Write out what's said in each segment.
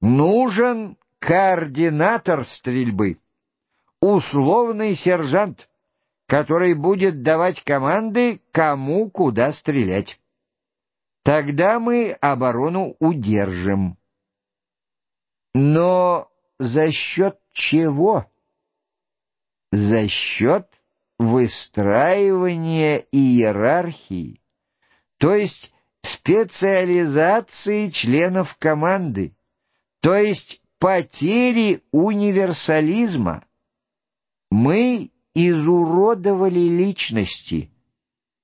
Нужен координатор стрельбы, условный сержант, который будет давать команды, кому куда стрелять. Тогда мы оборону удержим. Но за счет чего? За счет выстраивания иерархии, то есть специализации членов команды, то есть потери универсализма. Мы изуродовали личности.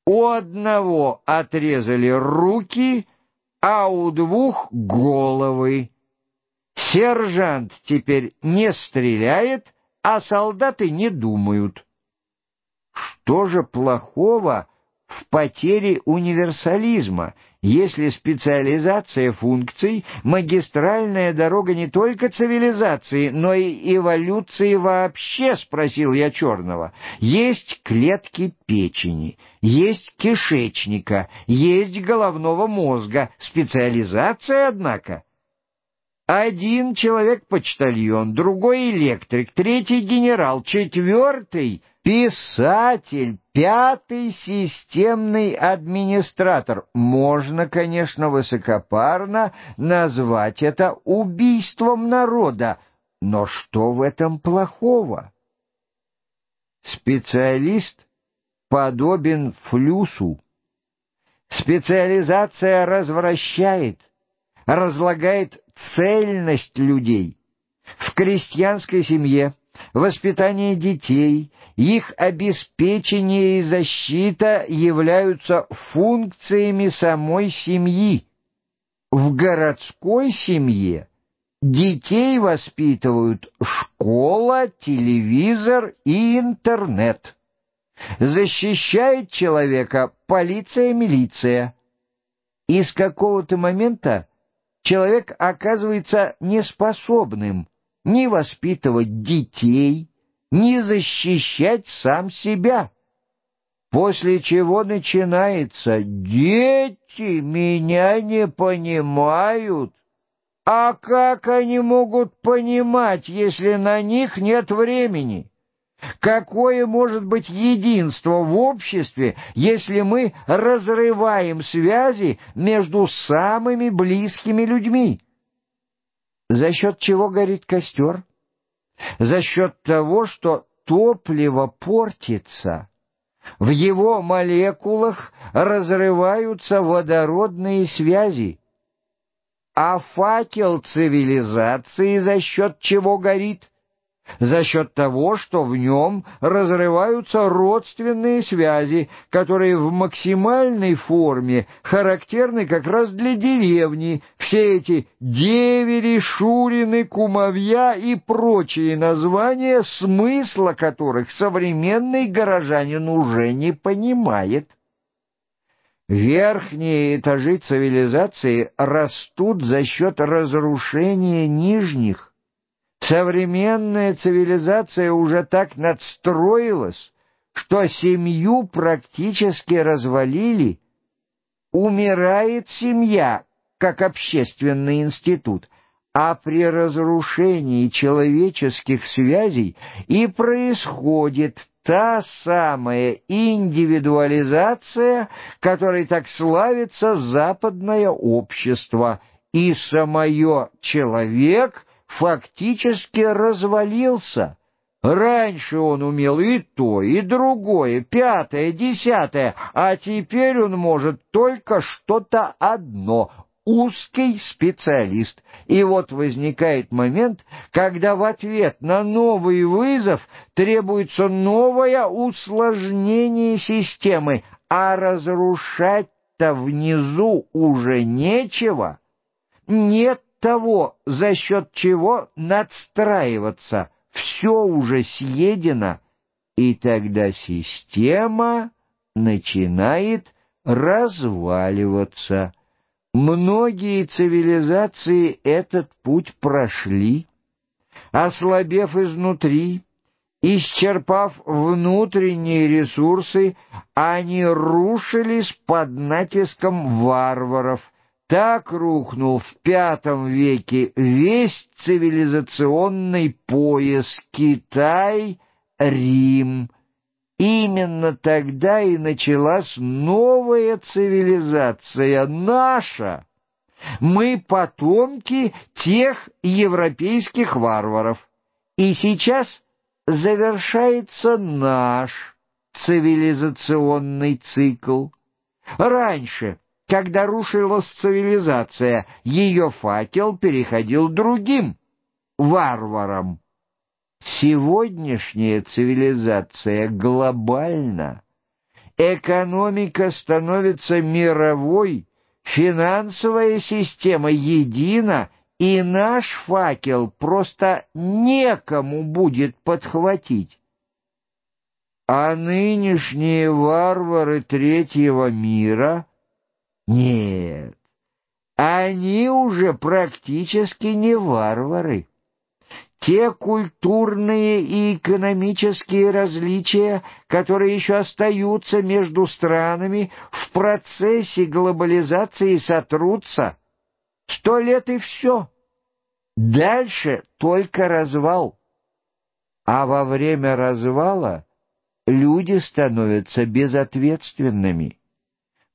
У одного отрезали руки, а у двух — головы. Сержант теперь не стреляет, а солдаты не думают. Что же плохого в потере универсализма, если специализация функций — магистральная дорога не только цивилизации, но и эволюции вообще, спросил я Черного. Есть клетки печени, есть кишечника, есть головного мозга. Специализация, однако. Один человек-почтальон, другой электрик, третий генерал, четвертый — Писатель, пятый системный администратор. Можно, конечно, высокопарно назвать это убийством народа, но что в этом плохого? Специалист подобен флюсу. Специализация развращает, разлагает цельность людей. В крестьянской семье воспитание детей, их обеспечение и защита являются функциями самой семьи. В городской семье детей воспитывают школа, телевизор и интернет. Защищает человека полиция-милиция. И с какого-то момента человек оказывается неспособным ни воспитывать детей, ни защищать сам себя. После чего начинается «Дети меня не понимают». А как они могут понимать, если на них нет времени? Какое может быть единство в обществе, если мы разрываем связи между самыми близкими людьми? За счет чего горит костер? За счет того, что топливо портится. В его молекулах разрываются водородные связи. А факел цивилизации за счет чего горит? За счет того, что в нем разрываются родственные связи, которые в максимальной форме характерны как раз для деревни, все эти девери, шурины, кумовья и прочие названия, смысла которых современный горожанин уже не понимает. Верхние этажи цивилизации растут за счет разрушения нижних, Современная цивилизация уже так надстроилась, что семью практически развалили. Умирает семья, как общественный институт, а при разрушении человеческих связей и происходит та самая индивидуализация, которой так славится западное общество, и самое человек — фактически развалился. Раньше он умел и то, и другое, пятое, десятое, а теперь он может только что-то одно — узкий специалист. И вот возникает момент, когда в ответ на новый вызов требуется новое усложнение системы, а разрушать-то внизу уже нечего. Нет того, за счет чего надстраиваться, все уже съедено, и тогда система начинает разваливаться. Многие цивилизации этот путь прошли, ослабев изнутри, исчерпав внутренние ресурсы, они рушились под натиском варваров — Так рухнул в пятом веке весь цивилизационный пояс Китай-Рим. Именно тогда и началась новая цивилизация, наша. Мы потомки тех европейских варваров. И сейчас завершается наш цивилизационный цикл. Раньше, когда рушилась цивилизация, ее факел переходил другим варварам. Сегодняшняя цивилизация глобальна. Экономика становится мировой, финансовая система едина, и наш факел просто некому будет подхватить. А нынешние варвары третьего мира? Нет, они уже практически не варвары. Те культурные и экономические различия, которые еще остаются между странами, в процессе глобализации сотрутся. Сто лет и все. Дальше только развал. А во время развала люди становятся безответственными.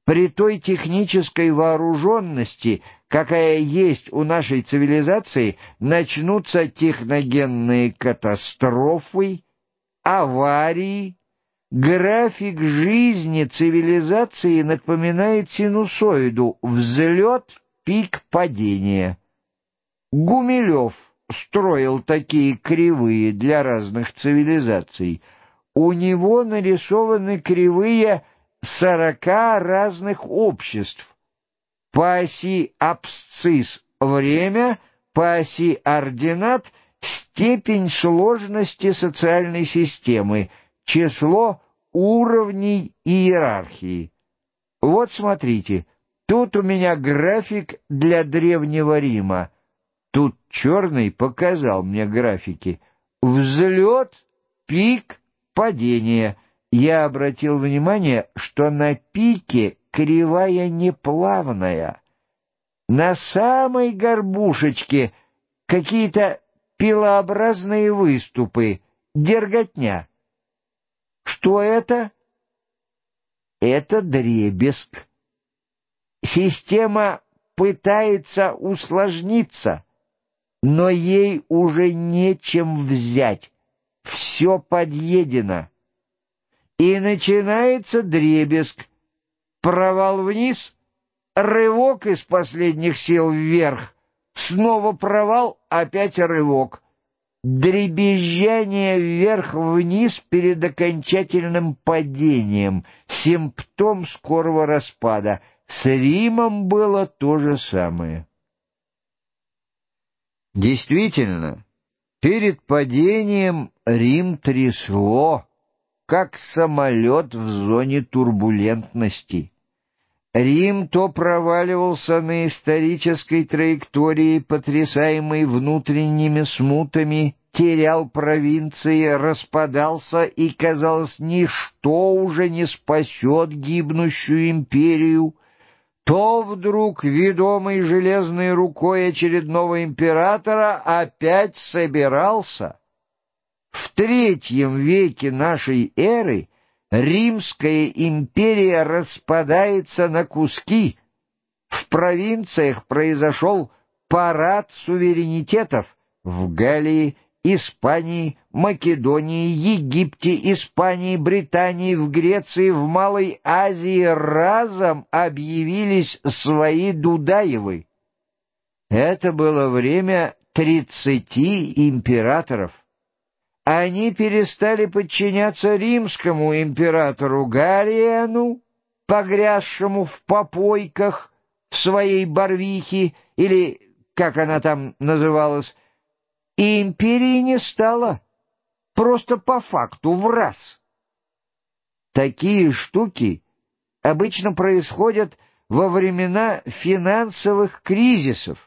При той технической вооруженности, какая есть у нашей цивилизации, начнутся техногенные катастрофы, аварии. График жизни цивилизации напоминает синусоиду взлет, пик падения. Гумилев строил такие кривые для разных цивилизаций — у него нарисованы кривые сорока разных обществ. По оси абсцисс — время, по оси ординат — степень сложности социальной системы, число уровней иерархии. Вот смотрите, тут у меня график для Древнего Рима. Тут черный показал мне графики. Взлет, пик, падения, я обратил внимание, что на пике кривая неплавная. На самой горбушечке какие-то пилообразные выступы, дерготня. Что это? Это дребезг. Система пытается усложниться, но ей уже нечем взять все подъедено. И начинается дребезг, провал вниз, рывок из последних сил вверх, снова провал, опять рывок. Дребезжание вверх-вниз перед окончательным падением, симптом скорого распада. С Римом было то же самое. Действительно, Перед падением Рим трясло, как самолет в зоне турбулентности. Рим то проваливался на исторической траектории, потрясаемой внутренними смутами, терял провинции, распадался, и, казалось, ничто уже не спасет гибнущую империю — то вдруг, ведомый железной рукой очередного императора, опять собирался. В третьем веке нашей эры Римская империя распадается на куски. В провинциях произошел парад суверенитетов в Галлии, Испании, Македонии, Египте, Испании, Британии, в Греции, в Малой Азии разом объявились свои Дудаевы. Это было время тридцати императоров. Они перестали подчиняться римскому императору Галиану, погрязшему в попойках в своей Барвихе, или, как она там называлась, и империи не стало, просто по факту, в раз. Такие штуки обычно происходят во времена финансовых кризисов,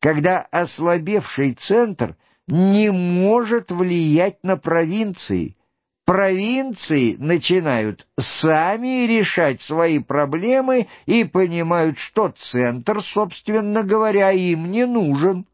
когда ослабевший центр не может влиять на провинции, провинции начинают сами решать свои проблемы и понимают, что центр, собственно говоря, им не нужен.